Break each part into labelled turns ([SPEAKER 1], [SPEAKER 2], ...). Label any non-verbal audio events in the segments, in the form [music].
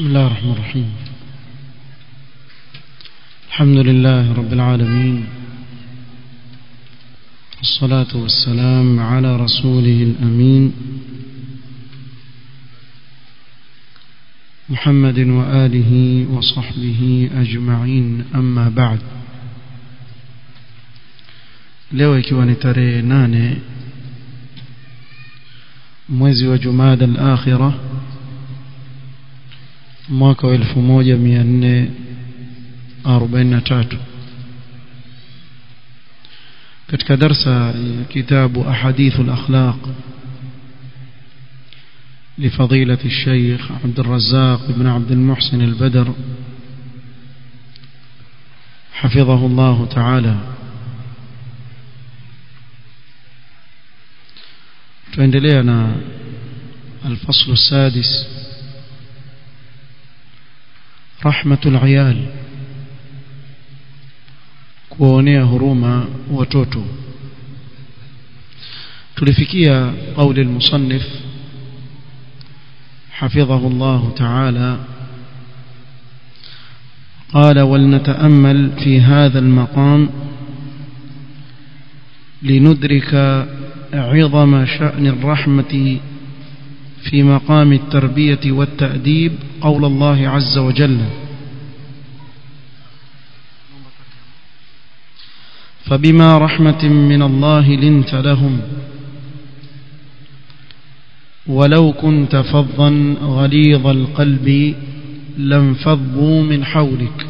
[SPEAKER 1] بسم الله الرحمن الرحيم. الحمد لله رب العالمين. والصلاة والسلام على رسوله الأمين. محمد وآله وصحبه أجمعين. أما بعد. leo ikiwa mwezi wa jumada al-akhirah mwaka wa 1443 katika darsa ya kitabu ahadithu al-akhlaq لفضيلة الشيخ عبد الرزاق بن عبد المحسن البدر حفظه الله تعالى tuendelea الفصل السادس رحمة العيال. kuonea huruma watoto tulifikia قول المصنف حفظه الله تعالى. قال ولنتأمل في هذا المقام لندرك عظم شأن الرحمة في مقام التربية والتأديب قول الله عز وجل. فبما رحمة من الله لنت لهم. ولو كنت فظا غليظ القلب لانفضوا من حولك.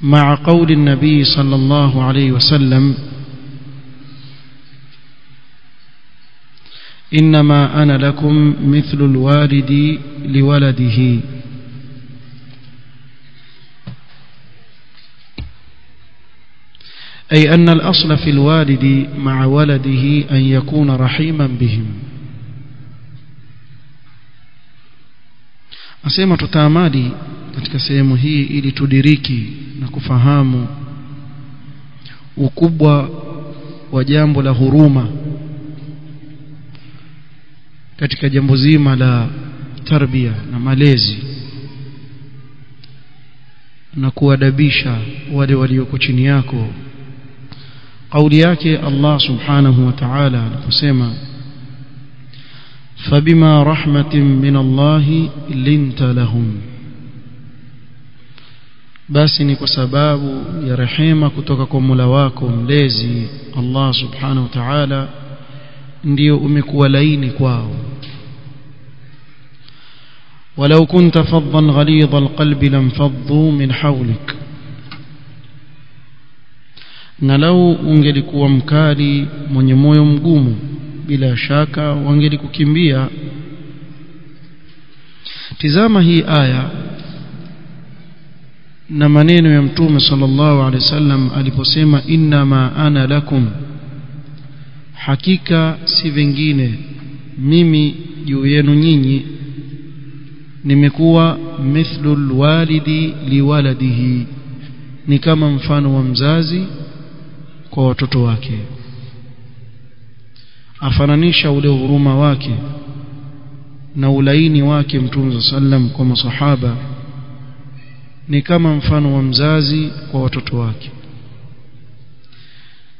[SPEAKER 1] مع قول النبي صلى الله عليه وسلم إنما أنا لكم مثل الوالد لولده. أي أن الأصل في الوالد مع ولده أن يكون رحيما بهم. أسيما تتامالي أتكسيم هي إلي تدريكي نكفهام وكبوة وجامب لهرومة katika jambo zima la tarbia na malezi na kuadabisha wale walioko chini yako kauli yake Allah subhanahu wa ta'ala aliposema فبما رحمة من الله لنت لهم basi ni kwa sababu ya rehema kutoka kwa Mola wako mlezi Allah subhanahu wa ta'ala ndio umekuwa laini kwao ولو كنت فظا غليظ القلب لانفضوا من حولك na lau ungelikuwa mkali mwenye moyo mgumu bila shaka wangelikukimbia tizama hii aya na maneno ya mtume sallallahu alaihi wasallam aliposema innama ana lakum hakika si vingine. Mimi juu yenu nyinyi. Nimekuwa mithlul walidi liwaladihi. Ni kama mfano wa mzazi kwa watoto wake. Afananisha ule huruma wake na ulaini wake mtume sallam kwa masahaba. Ni kama mfano wa mzazi kwa watoto wake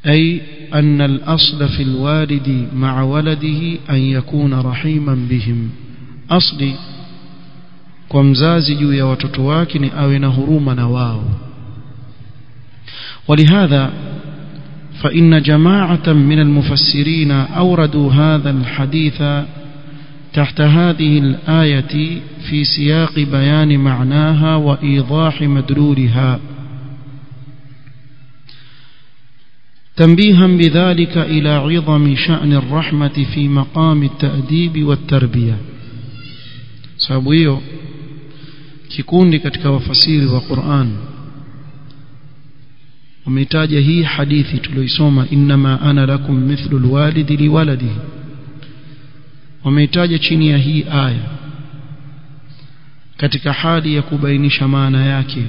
[SPEAKER 1] أي أن الأصل في الوالد مع ولده أن يكون رحيما بهم. أصلي kwa mzazi juu ya watoto wake ولهذا فإن جماعة من المفسرين أوردوا هذا الحديث تحت هذه الآية في سياق بيان معناها وإيضاح مدلولها. تنبيها بذلك إلى عظم شأن الرحمة في مقام التأديب والتربية سابويو kikundi katika wafasiri wa Qur'an wametaja hii hadithi tuliyoisoma inma ana lakum mithlu alwalidi liwaladihi wameitaja chini ya hii aya katika hali ya kubainisha maana yake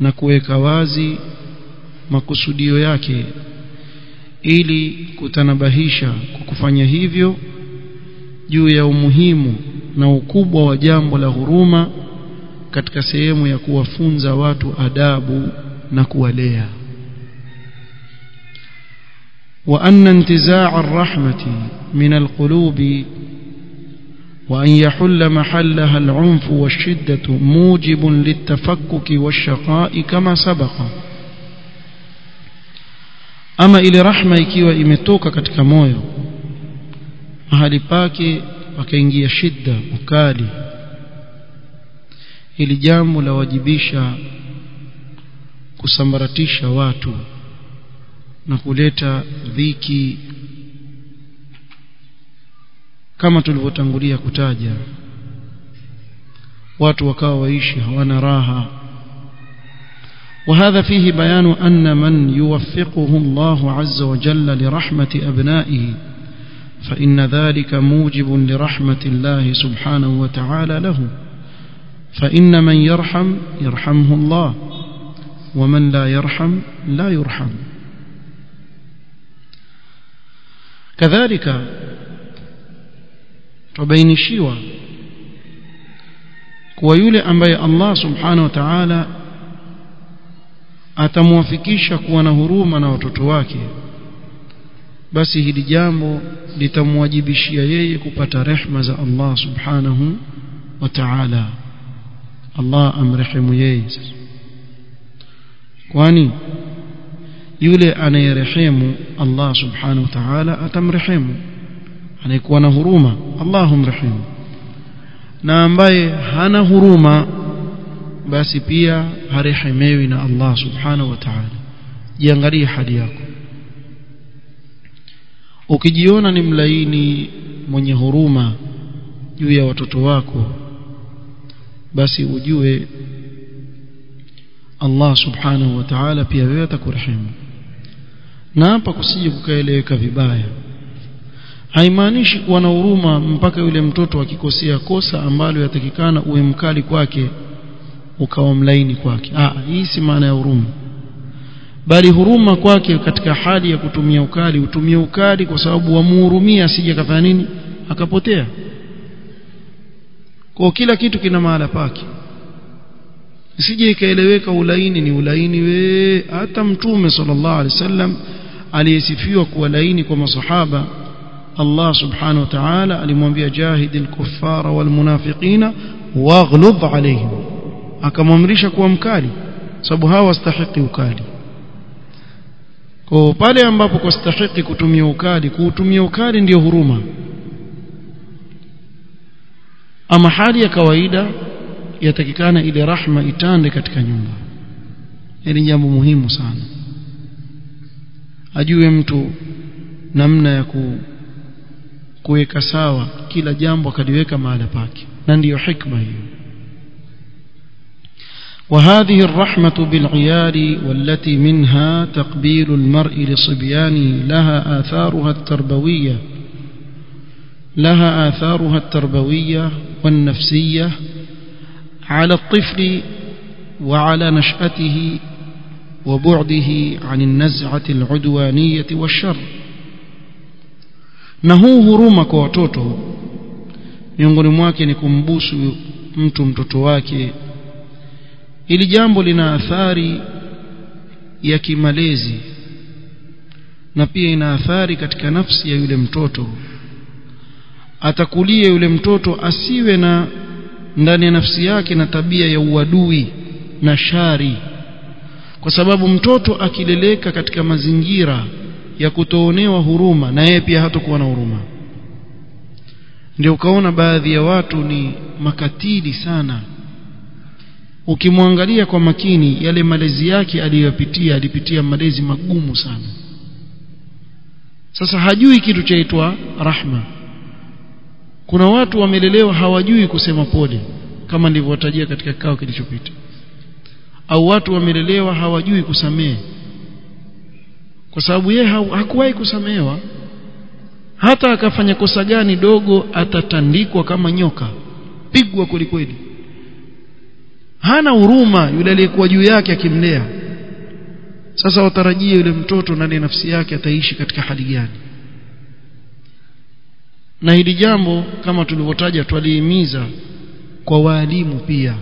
[SPEAKER 1] na kuweka wazi makusudio yake ili kutanabahisha kwa kufanya hivyo juu ya umuhimu na ukubwa wa jambo la huruma katika sehemu ya kuwafunza watu adabu na kuwalea وأن انتزاع الرحمة من القلوب وأن يحل محلها العنف والشدة موجب للتفكك والشقاء كما سبق ama ile rahma ikiwa imetoka katika moyo mahali pake pakaingia shida ukali. Ili jambo la wajibisha kusambaratisha watu na kuleta dhiki kama tulivyotangulia kutaja. Watu wakawa waishi hawana raha. وهذا فيه بيان أن من يوفقه الله عز وجل لرحمة أبنائه فإن ذلك موجب لرحمة الله سبحانه وتعالى له. فإن من يرحم يرحمه الله ومن لا يرحم لا يرحم. tubainishiwa kuwa yule ambaye Allah subhanahu wa ta'ala atamwafikisha kuwa na huruma na watoto wake basi hili jambo litamwajibishia yeye kupata rehma za Allah subhanahu wa ta'ala. Allah amrehemu yeye kwani yule anayerehemu Allah subhanahu wa ta'ala atamrehemu. Anayekuwa na huruma Allah humrehemu. Na ambaye hana huruma basi pia harehemewi na Allah subhanahu wa ta'ala. Jiangalie hali yako. Ukijiona ni mlaini mwenye huruma juu ya watoto wako basi ujue Allah subhanahu wa ta'ala pia wewe atakurehemu. Na hapa kusije kukaeleweka vibaya. Haimaanishi kuwa na huruma mpaka yule mtoto akikosea kosa ambalo yatakikana uwe mkali kwake ukawa mlaini kwake. Ah hii si maana ya huruma. Bali huruma kwake katika hali ya kutumia ukali utumie ukali kwa sababu wamuhurumia asije kafanya nini? Akapotea. Kwa kila kitu kina mahala pake. Isije ikaeleweka ulaini ni ulaini we. Hata mtume sallallahu alaihi wasallam aliyesifiwa kuwa laini kwa masahaba Allah subhanahu wa ta'ala alimwambia jahidil kuffara wal munafiqina waghlub alaihim akamwamrisha kuwa mkali sababu hawa wastahiki ukali. Kwa pale ambapo kwa stahiki kutumia ukali kuutumia ukali ndiyo huruma. Ama hali ya kawaida yatakikana ile rahma itande katika nyumba. Ni jambo muhimu sana. Ajue mtu namna ya ku kuweka sawa kila jambo akaliweka mahala pake. Na ndiyo hikma hiyo وهذه الرحمة بالعيال والتي منها تقبيل المرء لصبيانه لها آثارها التربوية لها آثارها التربوية والنفسية على الطفل وعلى نشأته وبعده عن النزعة العدوانية والشر. na huu huruma kwa watoto. Miongoni mwake mtu mtoto wake. Ili jambo lina athari ya kimalezi na pia ina athari katika nafsi ya yule mtoto. Atakulia yule mtoto asiwe na ndani ya nafsi yake na tabia ya uadui na shari. Kwa sababu mtoto akileleka katika mazingira ya kutoonewa huruma na yeye pia hatakuwa na huruma. Ndio ukaona baadhi ya watu ni makatili sana ukimwangalia kwa makini yale malezi yake aliyopitia alipitia malezi magumu sana. Sasa hajui kitu chaitwa rahma. Kuna watu wamelelewa hawajui kusema pole kama nilivyowatajia katika kikao kilichopita. Au watu wamelelewa hawajui kusamehe. Kwa sababu yeye hakuwahi kusamehewa. Hata akafanya kosa gani dogo atatandikwa kama nyoka. Pigwa kwelikweli hana huruma yule aliyekuwa juu yake akimlea. Sasa watarajie yule mtoto ndani ya nafsi yake ataishi katika hali gani? Na hili jambo kama tulivyotaja twalihimiza kwa waalimu pia.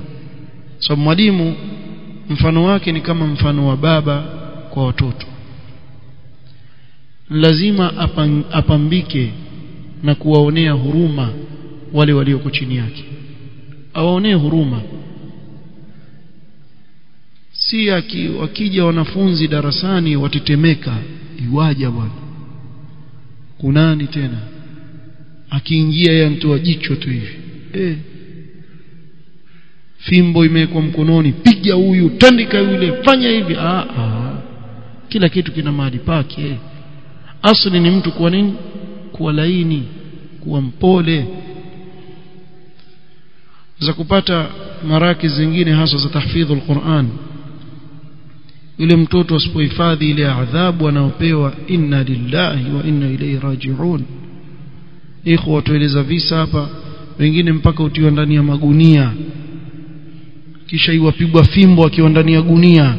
[SPEAKER 1] Sababu so, mwalimu mfano wake ni kama mfano wa baba kwa watoto. Lazima apambike na kuwaonea huruma wale walioko chini yake. Awaonee huruma si aki, wakija wanafunzi darasani watetemeka iwaja bwana. Kunani tena? Akiingia yeye mtoa jicho tu hivi. Eh. Fimbo imewekwa mkononi piga huyu tandika yule fanya hivi. Ah, ah. kila kitu kina mahali pake. Asli ni mtu kuwa nini? Kuwa laini kuwa mpole. Za kupata maraki zingine hasa za tahfidhul alquran yule mtoto asipohifadhi ile adhabu anayopewa inna lillahi wa inna ilayhi raji'un. Ikhwa watueleza visa hapa wengine mpaka utiwa ndani ya magunia. Kisha iwapigwa fimbo akiwa ndani ya gunia.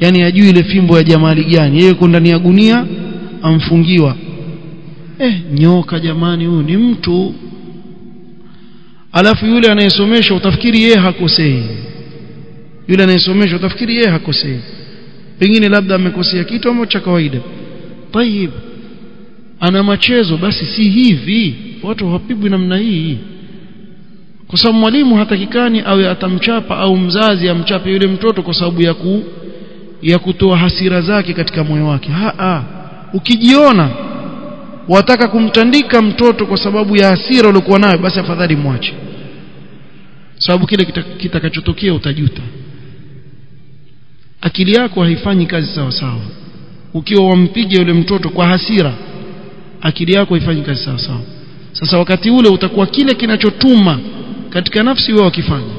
[SPEAKER 1] Yani ajui ile fimbo ya jamali gani. Yeye yuko ndani ya gunia amfungiwa. Eh nyoka jamani huyu ni mtu. Alafu yule anayesomesha utafikiri yeye hakosei. Yule anayesomesha utafikiri yeye hakosei pengine labda amekosea kitu ama cha kawaida. Tayib ana machezo basi si hivi. Watu hawapigwi namna hii. Kwa sababu mwalimu hatakikani awe atamchapa au mzazi amchape yule mtoto kwa sababu ya ku ya kutoa hasira zake katika moyo wake. Ha, ha. ukijiona wataka kumtandika mtoto kwa sababu ya hasira uliokuwa nayo basi afadhali mwache. Sababu kile kitakachotokea kita utajuta akili yako haifanyi kazi sawa sawa. Ukiwa wampiga yule mtoto kwa hasira akili yako haifanyi kazi sawa sawa. Sasa wakati ule utakuwa kile kinachotuma katika nafsi wewe wakifanya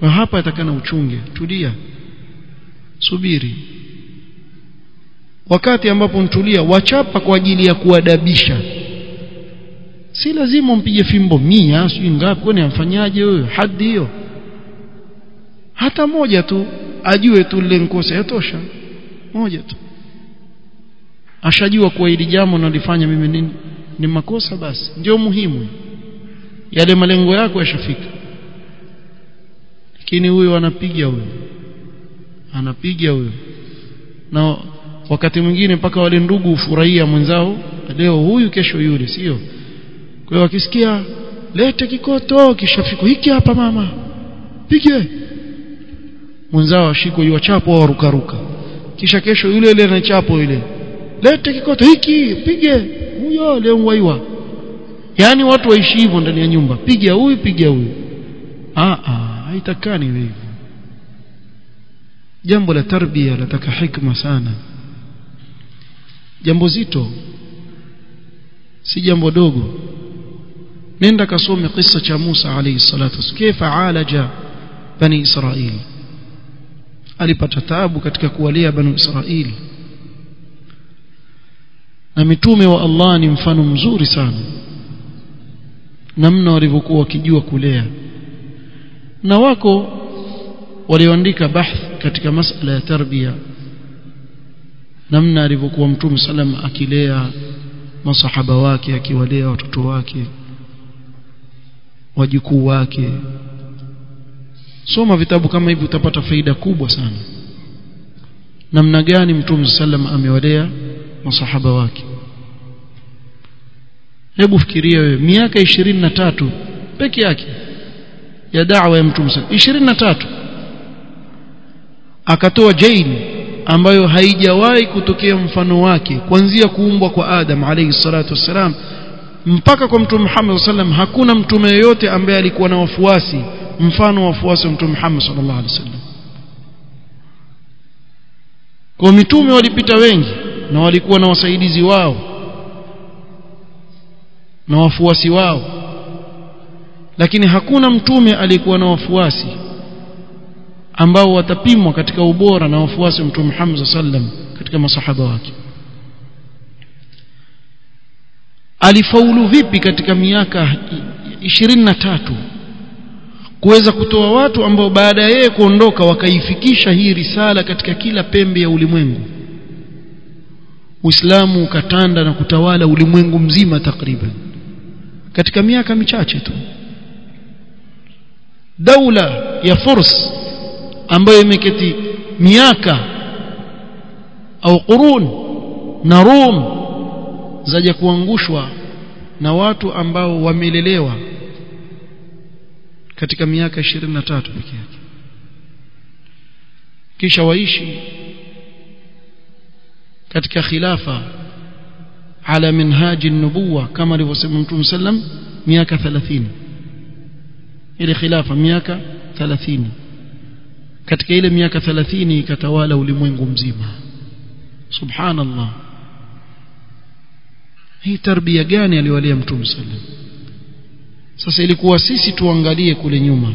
[SPEAKER 1] kwa hapa atakana uchunge. Tulia. Subiri. Wakati ambapo mtulia wachapa kwa ajili ya kuadabisha. Si lazima umpige fimbo mia sijui ngapi kwani amfanyaje huyo? Hadi hiyo. Hata moja tu ajue tu lile nkosa yatosha moja tu. Ashajua kuwa ili jambo nalifanya mimi nini? Ni makosa basi. Ndio muhimu. Yale malengo yako yashafika. Lakini huyo anapiga huyo. Anapiga huyo. Na wakati mwingine mpaka wale ndugu ufurahia mwenzao leo huyu kesho yule sio? Kwa hiyo wakisikia lete kikoto kishafiko hiki hapa mama. Pige mwenzao ashiko yuachapo au rukaruka kisha kesho yule yule anachapo yule. Lete kikoto hiki pige. Huyo leo waiwa yani watu waishi hivyo ndani ya nyumba. Piga huyu piga huyu. A a haitakani hivyo jambo la tarbia lataka hikma sana. Jambo zito. Si jambo dogo. Nenda kasome kisa cha Musa alayhi salatu kaifa alaja bani Israili alipata taabu katika kuwalea banu Israili. Na mitume wa Allah ni mfano mzuri sana. Namna walivyokuwa wakijua kulea. Na wako walioandika bahth katika masala ya tarbia namna alivyokuwa mtume salam akilea masahaba wake akiwalea watoto wake wajukuu wake soma vitabu kama hivi utapata faida kubwa sana. Namna gani mtume sallam amewalea masahaba wake? Hebu fikiria wewe miaka 23 peke yake ya da'wa ya mtume sallam 23 akatoa jaini ambayo haijawahi kutokea mfano wake kuanzia kuumbwa kwa Adam alayhi salatu wassalam mpaka kwa mtume Muhammad sallam hakuna mtume yeyote ambaye alikuwa na wafuasi mfano wa wafuasi wa mtume Muhammad sallallahu alaihi wasallam. Kwa mitume walipita wengi na walikuwa na wasaidizi wao na wafuasi wao. Lakini hakuna mtume aliyekuwa na wafuasi ambao watapimwa katika ubora na wafuasi wa mtume Muhammad sallam katika masahaba wake. Alifaulu vipi katika miaka 23 kuweza kutoa watu ambao baada ya yeye kuondoka wakaifikisha hii risala katika kila pembe ya ulimwengu. Uislamu ukatanda na kutawala ulimwengu mzima takriban. Katika miaka michache tu. Daula ya Furs ambayo imeketi miaka au qurun na Rum zaja kuangushwa na watu ambao wamelelewa katika miaka 23 peke yake kisha waishi katika khilafa ala minhaji nubuwa kama alivyosema Mtume sallam miaka 30 ile khilafa miaka 30 katika ile miaka 30 ikatawala ulimwengu mzima subhanallah hii tarbia gani aliwalea Mtume sallam sasa ilikuwa sisi tuangalie kule nyuma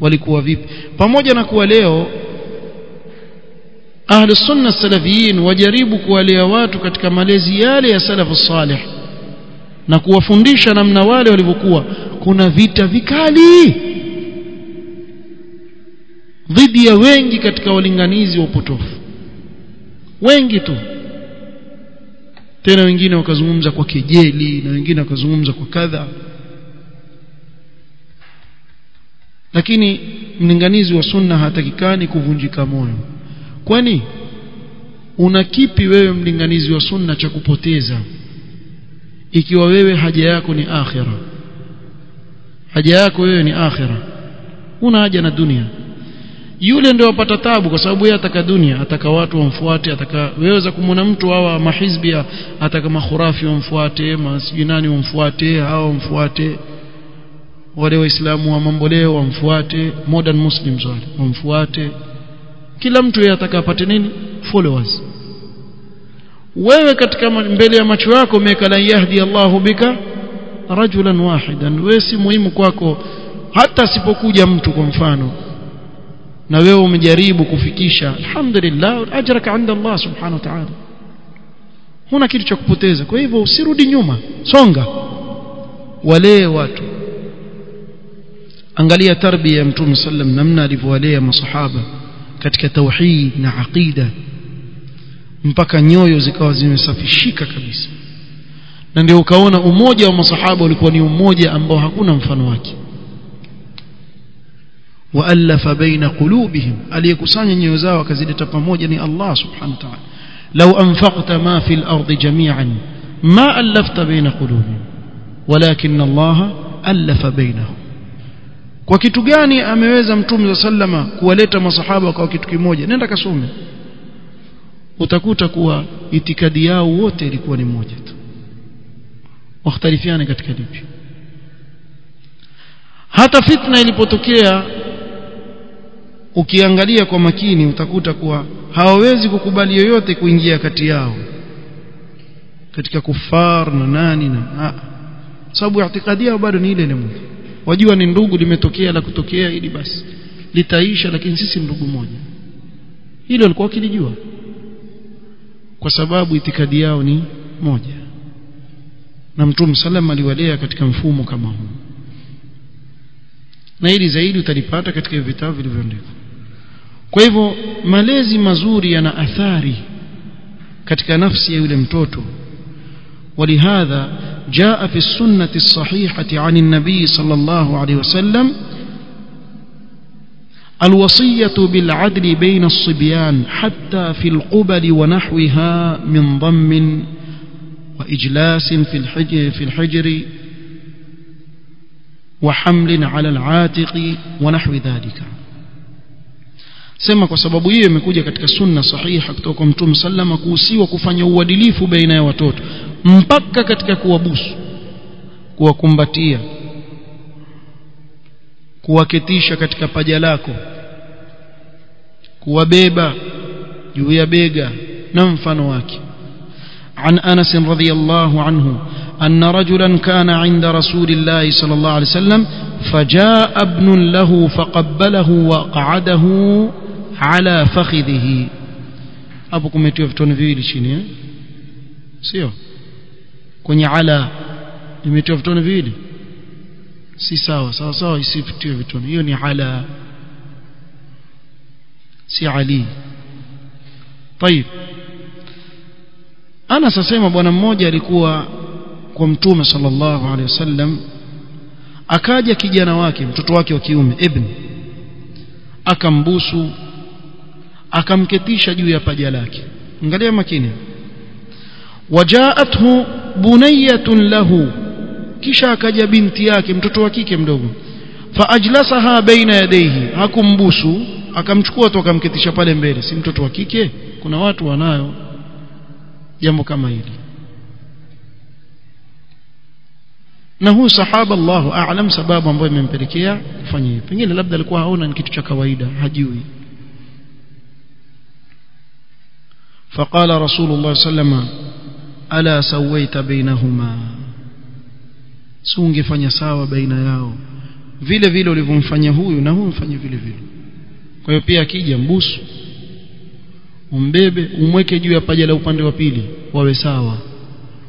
[SPEAKER 1] walikuwa vipi? Pamoja na kuwa leo ahli sunna salafiyin wajaribu kuwalea watu katika malezi yale ya salafu salih na kuwafundisha namna wale walivyokuwa kuna vita vikali dhidi ya wengi katika walinganizi wa upotofu. Wengi tu. Tena wengine wakazungumza kwa kejeli na wengine wakazungumza kwa kadha lakini mlinganizi wa sunna hatakikani kuvunjika moyo. Kwani una kipi wewe mlinganizi wa sunna cha kupoteza? Ikiwa wewe haja yako ni akhira. Haja yako wewe ni akhira. Una haja na dunia. Yule ndio apata tabu kwa sababu yeye ataka dunia ataka watu wamfuate ataka weweza kumwona mtu hawa mahizbia ataka mahurafi wamfuate masijinani wamfuate hao wamfuate wale waislamu wa mambo leo wamfuate modern muslims wale wamfuate. Kila mtu yeye ataka apate nini? Followers. Wewe katika mbele ya macho yako umeweka la yahdi Allahu bika rajulan wahidan. Wewe si muhimu kwako hata asipokuja mtu kwa mfano. Na wewe umejaribu kufikisha alhamdulillah ajraka inda Allah subhanahu wa ta'ala. Huna kitu cha kupoteza. Kwa hivyo usirudi nyuma. Songa. Walee watu angalia tarbia ya mtume sallam namna alivyowalea masahaba katika tauhid na aqida mpaka nyoyo zikawa zimesafishika kabisa na ndio ukaona umoja wa masahaba ulikuwa ni umoja ambao hakuna mfano wake waalafa baina qulubihim aliyekusanya nyoyo zao akazileta pamoja ni Allah subhanahu wa ta'ala law anfaqta ma fil ardi jami'an ma alafta baina qulubihim walakin Allah alafa bainahum kwa kitu gani ameweza mtume sallama kuwaleta masahaba kwa kitu kimoja? Nenda kasome. Utakuta kuwa itikadi yao wote ilikuwa ni moja tu. Wakhtalifiana katika lipi? Hata fitna ilipotokea ukiangalia kwa makini utakuta kuwa hawawezi kukubali yoyote kuingia kati yao. Katika kufar na nani na sababu itikadi yao bado ni ile ile moja wajua ni ndugu limetokea la kutokea ili basi. Litaisha lakini sisi ndugu moja. Hilo alikuwa wakilijua kwa sababu itikadi yao ni moja. Na mtume salam aliwalea katika mfumo kama huu. Na hili zaidi utalipata katika vitabu vilivyoandikwa. Kwa hivyo malezi mazuri yana athari katika nafsi ya yule mtoto ولهذا جاء في السنة الصحيحة عن النبي صلى الله عليه وسلم الوصية بالعدل بين الصبيان حتى في القبل ونحوها من ضم وإجلاس في الحجر, في الحجر وحمل على العاتق ونحو ذلك. Sema kwa sababu hiyo imekuja katika sunna sahiha kutoka kwa mtume sallama kuhusiwa mpaka katika kuwabusu kuwakumbatia kuwaketisha katika paja lako kuwabeba juu ya bega na mfano wake عن أنس رضي الله عنه أن رجلا كان عند رسول الله صلى الله عليه وسلم فجاء ابن له فقبله وقعده على فخذه vitone viwili chini eh sio kwenye ala imetiwa vitone viwili si sawa sawa sawa isifitiwe vitone hiyo ni ala si ali طيب ana sasema bwana mmoja alikuwa kwa mtume sallallahu alaihi wasallam akaja kijana wake mtoto wake wa kiume ibn akambusu akamketisha juu ya paja lake angalia makini wajaathu bunayatun lahu kisha akaja binti yake mtoto wa kike mdogo faajlasaha baina yadayhi hakumbusu akamchukua tu akamketisha pale mbele si mtoto wa kike kuna watu wanayo jambo kama hili na huyu sahaba Allahu a'lam sababu ambayo imempelekea kufanya hivyo pengine labda alikuwa haona ni kitu cha kawaida hajui فقال رسول الله صلى الله عليه وسلم ألا سويت بينهما sungefanya sawa baina yao vile vile ulivyomfanya huyu na huyu mfanye vile vile kwa hiyo pia akija mbusu umbebe umweke juu ya paja la upande wa pili wawe sawa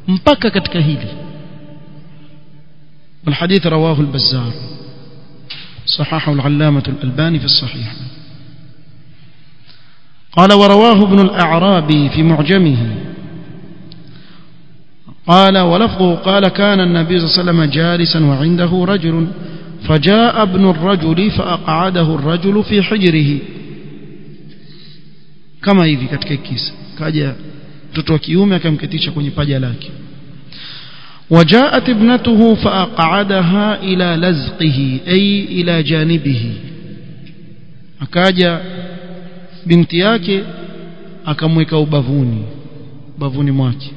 [SPEAKER 1] mpaka katika hili والحديث رواه البزار صححه العلامة الألباني في الصحيح قال ورواه ابن الأعرابي في معجمه قال ولفظه قال كان النبي صلى الله عليه وسلم جالسا وعنده رجل فجاء ابن الرجل فأقعده الرجل في حجره. كما hivi katika kisa kaja mtoto wa kiume akamketisha kwenye paja وجاءت ابنته فأقعدها إلى لزقه أي إلى جانبه. akaja binti yake akamweka ubavuni bavuni mwake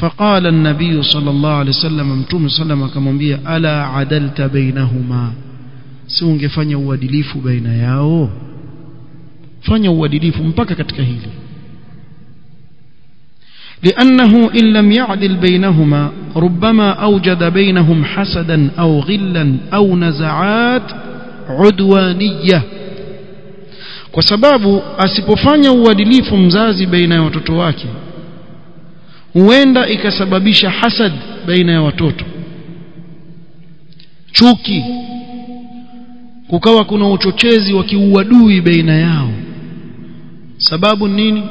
[SPEAKER 1] فقال النبي صلى الله عليه وسلم امتوم صلى الله ألا عدلت بينهما سيونك فاني وادليف بين ياو فاني وادليف مبككت كهيلي لأنه إن لم يعدل بينهما ربما أوجد بينهم حسدا أو غلا أو نزعات عدوانية kwa sababu asipofanya uadilifu mzazi baina ya huenda ikasababisha hasad baina ya watoto chuki kukawa kuna uchochezi wa kiuadui baina yao sababu nini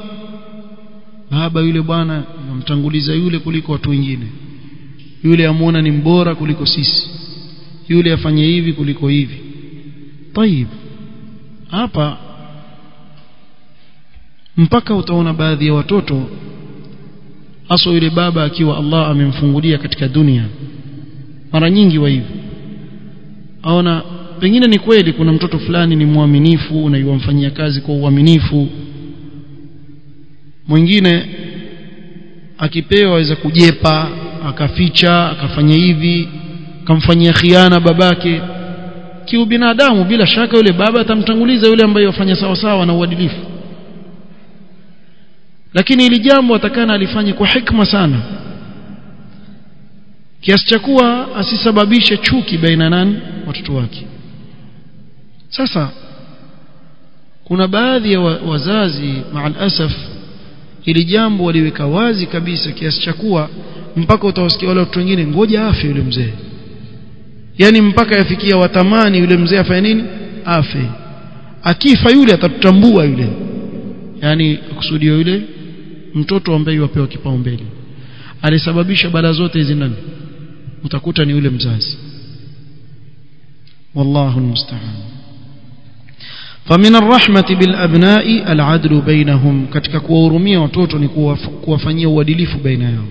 [SPEAKER 1] baba yule bwana namtanguliza yule kuliko watu wengine yule amuona ni mbora kuliko sisi yule afanye hivi kuliko hivi طيب hapa mpaka utaona baadhi ya watoto hasa yule baba akiwa Allah amemfungulia katika dunia. Mara nyingi wa hivyo. Aona pengine ni kweli kuna mtoto fulani ni mwaminifu na yuwamfanyia kazi kwa uaminifu. Mwingine akipewa aweza kujepa akaficha akafanya hivi akamfanyia khiana babake. Kiubinadamu bila shaka yule baba atamtanguliza yule ambaye wafanya sawa sawa na uadilifu lakini ili jambo atakana alifanye kwa hikma sana. Kiasi cha kuwa asisababishe chuki baina nani? Watoto wake. Sasa kuna baadhi ya wazazi maal asaf ili jambo waliweka wazi kabisa kiasi cha kuwa mpaka utawasikia wale watu wengine ngoja afe yule mzee. Yani mpaka yafikia watamani yule mzee afanye nini? Afe. Akifa yule atatutambua yule. Yani kusudio yule mtoto ambaye wapewa kipaumbele alisababisha bala zote hizi nani utakuta ni yule mzazi wallahu almusta'an فمن الرحمة بالأبناء العدل بينهم katika kuwahurumia watoto ni kuwafanyia uadilifu baina yao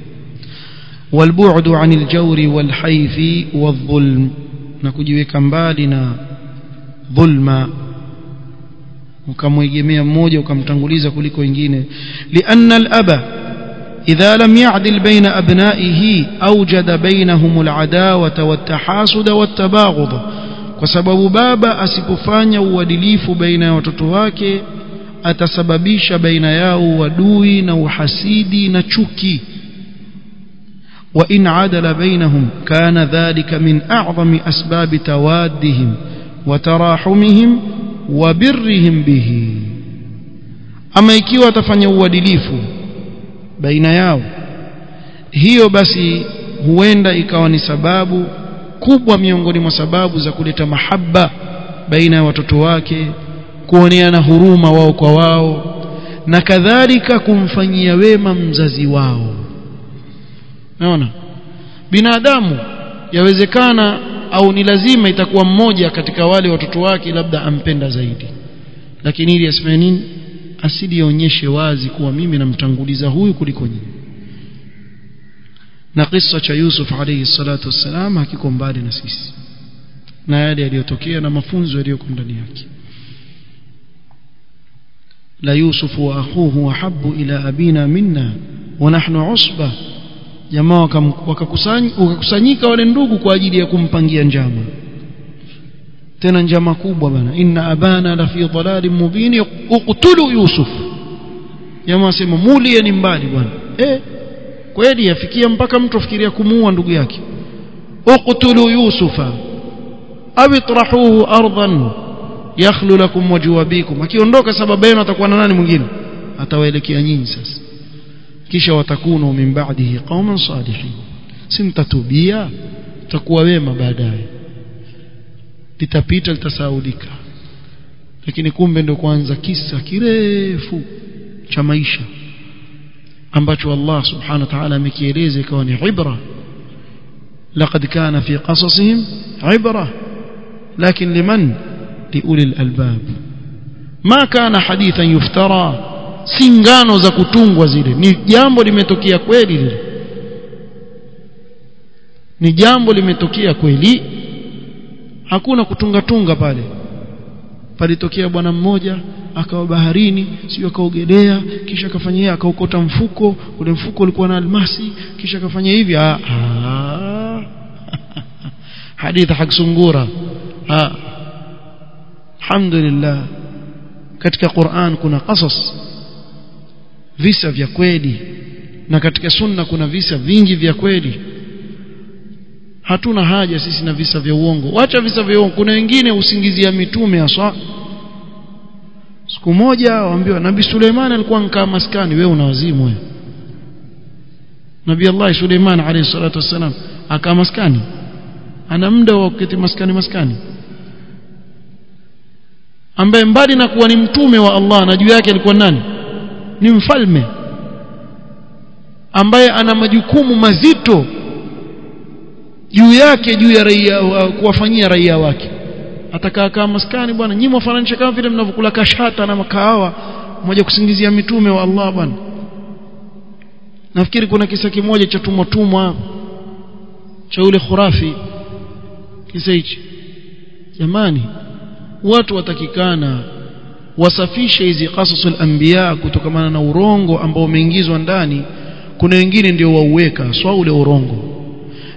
[SPEAKER 1] والبعد عن الجور والحيف والظلم na kujiweka mbali na dhulma Ukamwegemea mmoja ukamtanguliza kuliko wengine lianna al-aba idha lam ya'dil baina abna'ihi awjada bainahum al-adawata wat-tahasuda wat-tabaghud kwa sababu baba asipofanya uadilifu baina ya watoto wake atasababisha baina yao uadui na uhasidi na chuki وإن عدل بينهم كان ذلك من أعظم أسباب توادهم wa birrihim bihi. Ama ikiwa atafanya uadilifu baina yao hiyo basi huenda ikawa ni sababu kubwa miongoni mwa sababu za kuleta mahaba baina ya watoto wake kuoneana huruma wao kwa wao na kadhalika kumfanyia wema mzazi wao. Naona binadamu yawezekana au ni lazima itakuwa mmoja katika wale watoto wake labda ampenda zaidi. Lakini ili asifanye nini? Asilionyeshe wazi kuwa mimi namtanguliza huyu kuliko nyinyi. Na kisa cha Yusuf alayhi salatu wassalam hakiko mbali na sisi. Na yale yaliyotokea na mafunzo yaliyoko ndani yake. La Yusuf wa akhuhu wahabbu ila abina minna wa nahnu usba jamaa wakakusanyika wale ndugu kwa ajili ya kumpangia njama. Tena njama kubwa bana inna abana la fi dhalalin mubin uqtulu yusuf. Jamaa sema mulie ni mbali bwana. Eh kweli yafikia mpaka mtu afikiria kumuua ndugu yake. Uqtulu yusufa aw itrahuhu ardan yakhlu lakum wajhu abikum akiondoka sababu yenu atakuwa na nani mwingine? Atawaelekea nyinyi sasa kisha watakunu min ba'dihi qauman salihin simtatubia takuwa wema baadaye litapita litasaulika lakini kumbe ndio kuanza kisa kirefu cha maisha ambacho Allah subhanahu wa ta'ala amekieleza ikawa ni ibra laqad kana fi qasasihim ibra lakin liman liuli albab ma kana hadithan yuftara si ngano za kutungwa zile ni jambo limetokea kweli lile? Ni jambo limetokea kweli? Hakuna kutunga tunga pale. Palitokea bwana mmoja akawa baharini sio akaogelea kisha akafanyia akaokota mfuko ule mfuko ulikuwa na almasi kisha akafanya hivi ah [laughs] hadithi hakusungura. Ah. Alhamdulillah. Katika Qur'an kuna qasas visa vya kweli. Na katika sunna kuna visa vingi vya kweli. Hatuna haja sisi na visa vya uongo. Wacha visa vya uongo. Kuna wengine usingizia mitume haswa. Siku moja waambiwa nabii Suleiman alikuwa nkaa maskani wewe unawazimu wewe. Nabii Allah Suleiman alayhi salatu wasalam akaa maskani. Ana muda wa kuketi maskani maskani. Ambaye mbali na kuwa ni mtume wa Allah na juu yake alikuwa nani ni mfalme ambaye ana majukumu mazito juu yake juu ya raia kuwafanyia raia wake. Atakaa kama maskani bwana nyinyi mfananisha kama vile mnavyokula kashata na makahawa moja kusingizia mitume wa Allah bwana. Nafikiri kuna kisa kimoja cha tumwa tumwa cha ule khurafi kisa hichi. Jamani watu watakikana wasafishe hizi qasasul anbiya kutokana na urongo ambao umeingizwa ndani. Kuna wengine ndio wauweka swa ule urongo.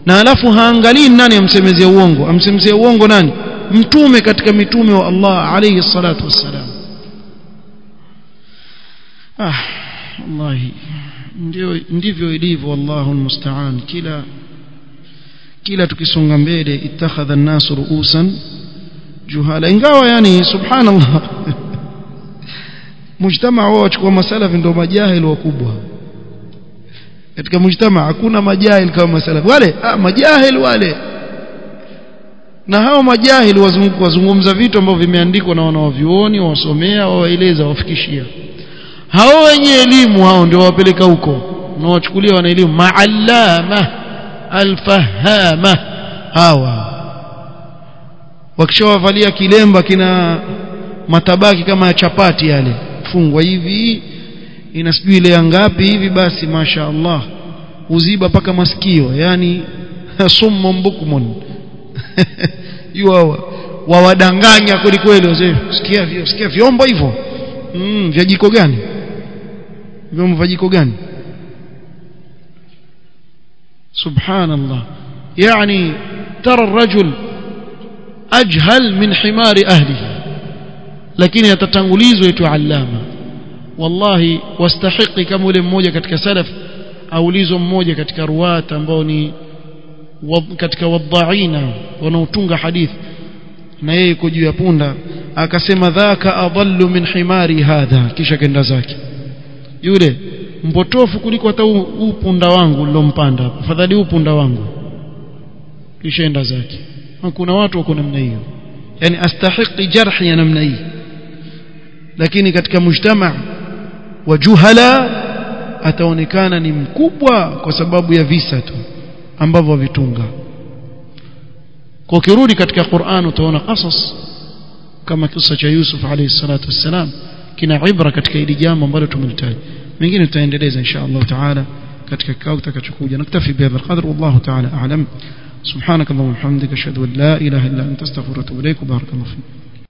[SPEAKER 1] Na alafu haangalii nani amsemezea uongo. Amsemezea uongo nani? Mtume katika mitume wa Allah alayhi salatu wassalam. Ah wallahi ndio ndivyo ilivyo wallahu almusta'an. Kila kila tukisonga mbele itakhadha an-nas ru'usan juhala. Ingawa yani subhanallah [laughs] mujtama wao wachukua masalafi ndio majahil wakubwa. Katika mujtama hakuna majahil kama masalafi. Wale ah majahil wale. Na hao majahili wazungumza vitu ambavyo vimeandikwa na wanawavyuoni wasomea wawaeleza wafikishia hao wenye elimu hao ndio wapeleka huko. Na wachukulia wana elimu. Maallama alfahama. Hawa. Wakishawavalia kilemba kina matabaki kama ya chapati yale fungwa hivi ina sijui ile ngapi hivi basi masha Allah uziba paka masikio yani [laughs] summum bukmun [laughs] yua wawadanganya kweli kweli wazee sikia sikia vyombo hivyo mm, vya jiko gani vyombo vya jiko gani subhanallah yani tara الرجل ajhal min himari ahlihi lakini atatangulizwa itu allama. Wallahi wastahiki kama ule mmoja katika salaf aulizwa mmoja katika ruwata ambao ni katika wadhaina wanaotunga hadithi na yeye yuko juu ya punda akasema dhaka adallu min himari hadha kisha kenda zake. Yule mpotofu kuliko hata huu punda wangu nilompanda afadhali huu punda wangu. Kisha enda zake. Kuna watu wako namna hiyo. Yani astahiki jarhi ya namna hii lakini katika mujtama wa juhala ataonekana ni mkubwa kwa sababu ya visa tu ambavyo vitunga kwa kirudi katika Qur'an utaona qasas kama kisa cha Yusuf alayhi salatu wassalam kina ibra katika hili jambo ambalo tumelitaja mengine tutaendeleza insha Allah taala katika kikao kitakachokuja naktafi bihadha alqadr wallahu taala a'lam سبحانك اللهم وبحمدك اشهد ان لا اله الا انت استغفرك واتوب اليك وبارك الله فيك